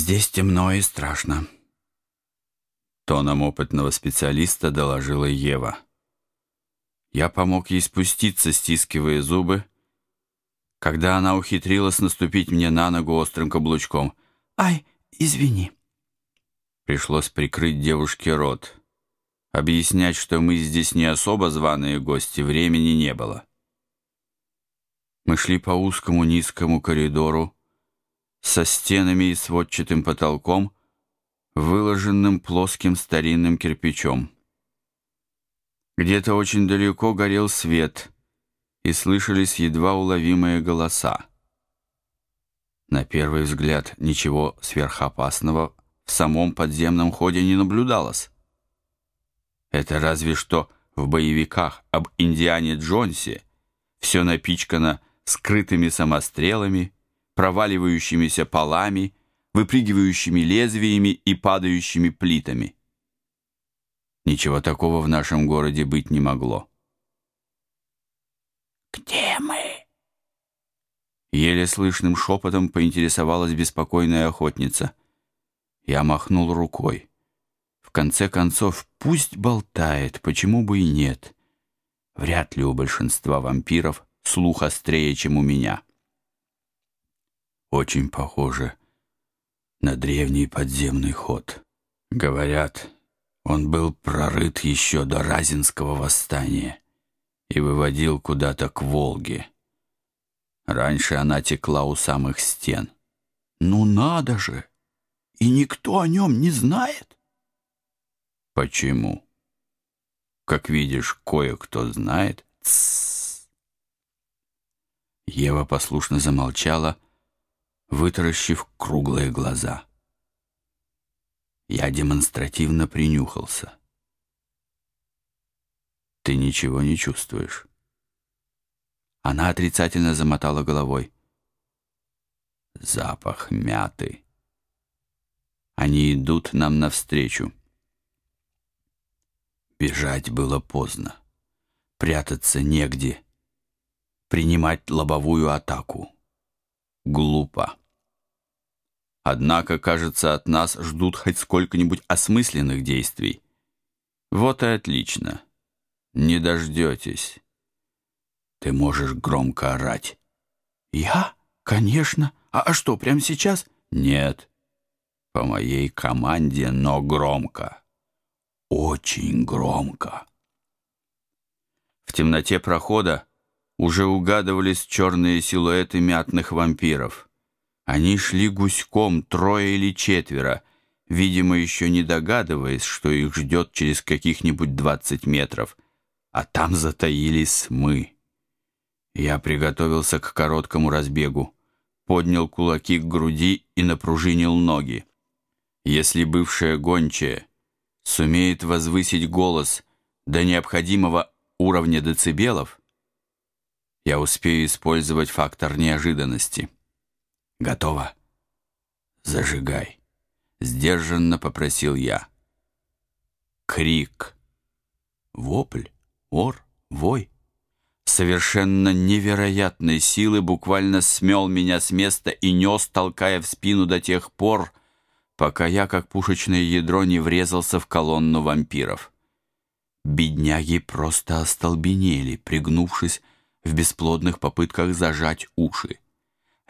Здесь темно и страшно. Тоном опытного специалиста доложила Ева. Я помог ей спуститься, стискивая зубы, когда она ухитрилась наступить мне на ногу острым каблучком. «Ай, извини». Пришлось прикрыть девушке рот. Объяснять, что мы здесь не особо званые гости, времени не было. Мы шли по узкому низкому коридору со стенами и сводчатым потолком, выложенным плоским старинным кирпичом. Где-то очень далеко горел свет, и слышались едва уловимые голоса. На первый взгляд ничего сверхопасного в самом подземном ходе не наблюдалось. Это разве что в боевиках об Индиане Джонсе все напичкано скрытыми самострелами, проваливающимися полами, выпрыгивающими лезвиями и падающими плитами. Ничего такого в нашем городе быть не могло. «Где мы?» Еле слышным шепотом поинтересовалась беспокойная охотница. Я махнул рукой. В конце концов, пусть болтает, почему бы и нет. Вряд ли у большинства вампиров слух острее, чем у меня. Очень похоже на древний подземный ход. Говорят, он был прорыт еще до Разинского восстания и выводил куда-то к Волге. Раньше она текла у самых стен. «Ну надо же! И никто о нем не знает?» Почему? Как видишь, кое-кто знает. Ева послушно замолчала, вытаращив круглые глаза. Я демонстративно принюхался. Ты ничего не чувствуешь. Она отрицательно замотала головой. Запах мяты. Они идут нам навстречу. Бежать было поздно. Прятаться негде. Принимать лобовую атаку. Глупо. Однако, кажется, от нас ждут хоть сколько-нибудь осмысленных действий. Вот и отлично. Не дождетесь. Ты можешь громко орать. Я? Конечно. А, а что, прямо сейчас? Нет. По моей команде, но громко очень громко. В темноте прохода уже угадывались черные силуэты мятных вампиров. Они шли гуськом, трое или четверо, видимо, еще не догадываясь, что их ждет через каких-нибудь двадцать метров, а там затаились мы. Я приготовился к короткому разбегу, поднял кулаки к груди и напружинил ноги. Если бывшая гончая сумеет возвысить голос до необходимого уровня децибелов, я успею использовать фактор неожиданности. Готово? Зажигай. Сдержанно попросил я. Крик. Вопль, ор, вой. Совершенно невероятной силы буквально смел меня с места и нес, толкая в спину до тех пор, пока я, как пушечное ядро, не врезался в колонну вампиров. Бедняги просто остолбенели, пригнувшись в бесплодных попытках зажать уши.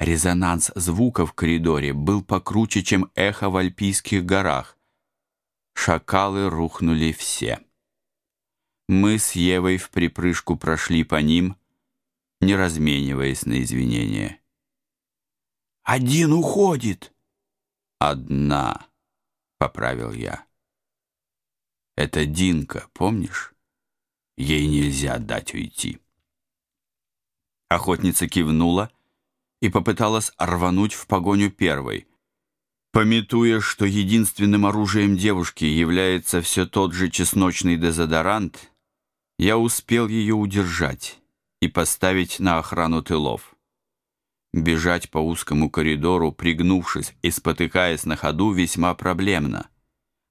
Резонанс звука в коридоре был покруче, чем эхо в Альпийских горах. Шакалы рухнули все. Мы с Евой в припрыжку прошли по ним, не размениваясь на извинения. «Один уходит!» «Одна», — поправил я. «Это Динка, помнишь? Ей нельзя дать уйти». Охотница кивнула и попыталась рвануть в погоню первой. Пометуя, что единственным оружием девушки является все тот же чесночный дезодорант, я успел ее удержать и поставить на охрану тылов. Бежать по узкому коридору, пригнувшись и спотыкаясь на ходу, весьма проблемно.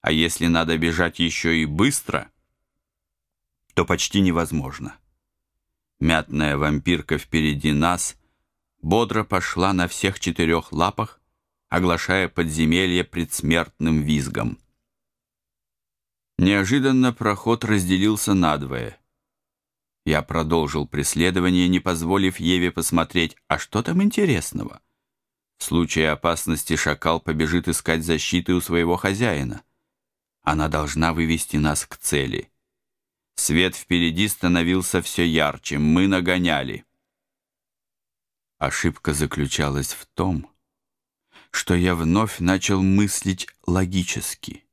А если надо бежать еще и быстро, то почти невозможно. Мятная вампирка впереди нас бодро пошла на всех четырех лапах, оглашая подземелье предсмертным визгом. Неожиданно проход разделился надвое. Я продолжил преследование, не позволив Еве посмотреть, а что там интересного. В случае опасности шакал побежит искать защиты у своего хозяина. Она должна вывести нас к цели. Свет впереди становился все ярче, мы нагоняли. Ошибка заключалась в том, что я вновь начал мыслить логически.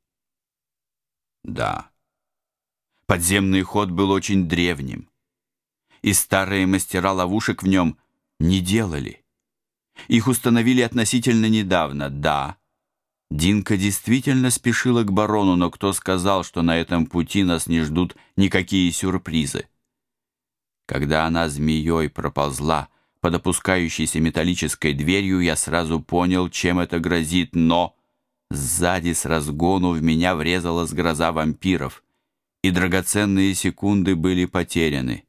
Да, подземный ход был очень древним, и старые мастера ловушек в нем не делали. Их установили относительно недавно, да. Динка действительно спешила к барону, но кто сказал, что на этом пути нас не ждут никакие сюрпризы? Когда она змеей проползла под опускающейся металлической дверью, я сразу понял, чем это грозит, но... Сзади с разгону в меня врезалась гроза вампиров, и драгоценные секунды были потеряны.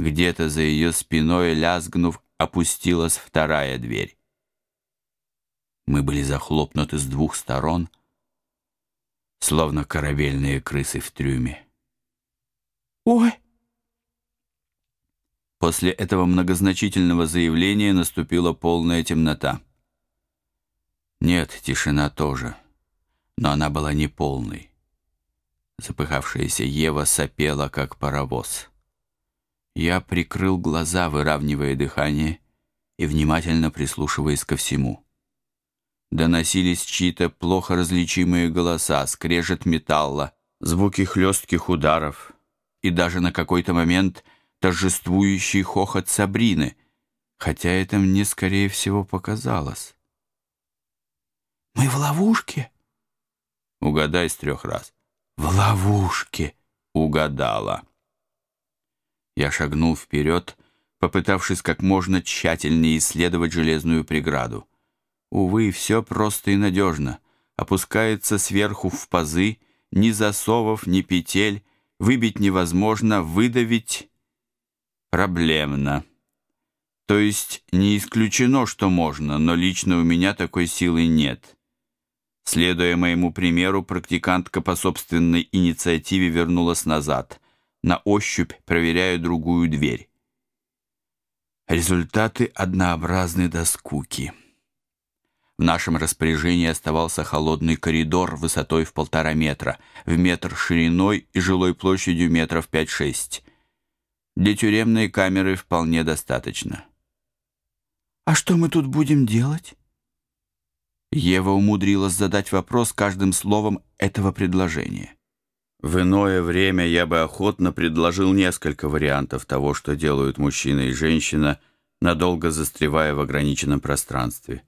Где-то за ее спиной, лязгнув, опустилась вторая дверь. Мы были захлопнуты с двух сторон, словно корабельные крысы в трюме. «Ой!» После этого многозначительного заявления наступила полная темнота. Нет, тишина тоже, но она была неполной. Запыхавшаяся Ева сопела, как паровоз. Я прикрыл глаза, выравнивая дыхание и внимательно прислушиваясь ко всему. Доносились чьи-то плохо различимые голоса, скрежет металла, звуки хлестких ударов и даже на какой-то момент торжествующий хохот Сабрины, хотя это мне, скорее всего, показалось. Мы в ловушке? Угадай с трех раз. В ловушке. Угадала. Я шагнул вперед, попытавшись как можно тщательнее исследовать железную преграду. Увы, все просто и надежно. Опускается сверху в пазы, ни засовов, ни петель, выбить невозможно, выдавить проблемно. То есть не исключено, что можно, но лично у меня такой силы нет. Следуя моему примеру, практикантка по собственной инициативе вернулась назад, на ощупь проверяя другую дверь. Результаты однообразны до скуки. В нашем распоряжении оставался холодный коридор высотой в полтора метра, в метр шириной и жилой площадью метров пять-шесть. Для тюремной камеры вполне достаточно. «А что мы тут будем делать?» Ева умудрилась задать вопрос каждым словом этого предложения. В иное время я бы охотно предложил несколько вариантов того, что делают мужчина и женщина, надолго застревая в ограниченном пространстве.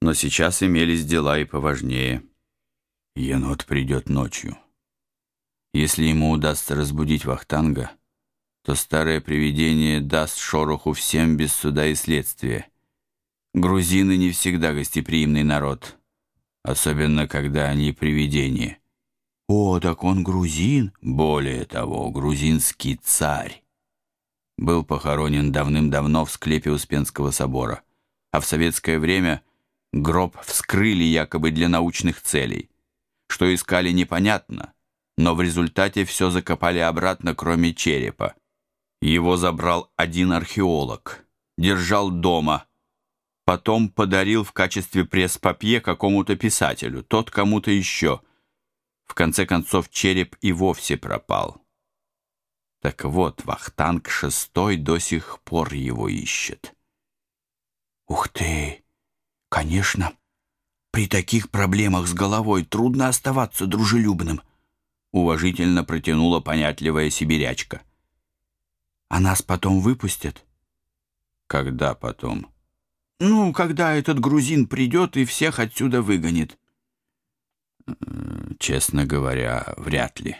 Но сейчас имелись дела и поважнее. Енот придет ночью. Если ему удастся разбудить Вахтанга, то старое привидение даст шороху всем без суда и следствия. Грузины не всегда гостеприимный народ, особенно когда они привидения. О, так он грузин? Более того, грузинский царь. Был похоронен давным-давно в склепе Успенского собора, а в советское время гроб вскрыли якобы для научных целей. Что искали, непонятно, но в результате все закопали обратно, кроме черепа. Его забрал один археолог, держал дома, Потом подарил в качестве пресс-папье какому-то писателю, тот кому-то еще. В конце концов, череп и вовсе пропал. Так вот, Вахтанг шестой до сих пор его ищет. Ух ты! Конечно, при таких проблемах с головой трудно оставаться дружелюбным, уважительно протянула понятливая сибирячка. А нас потом выпустят? Когда потом? Ну, когда этот грузин придет и всех отсюда выгонит. Честно говоря, вряд ли.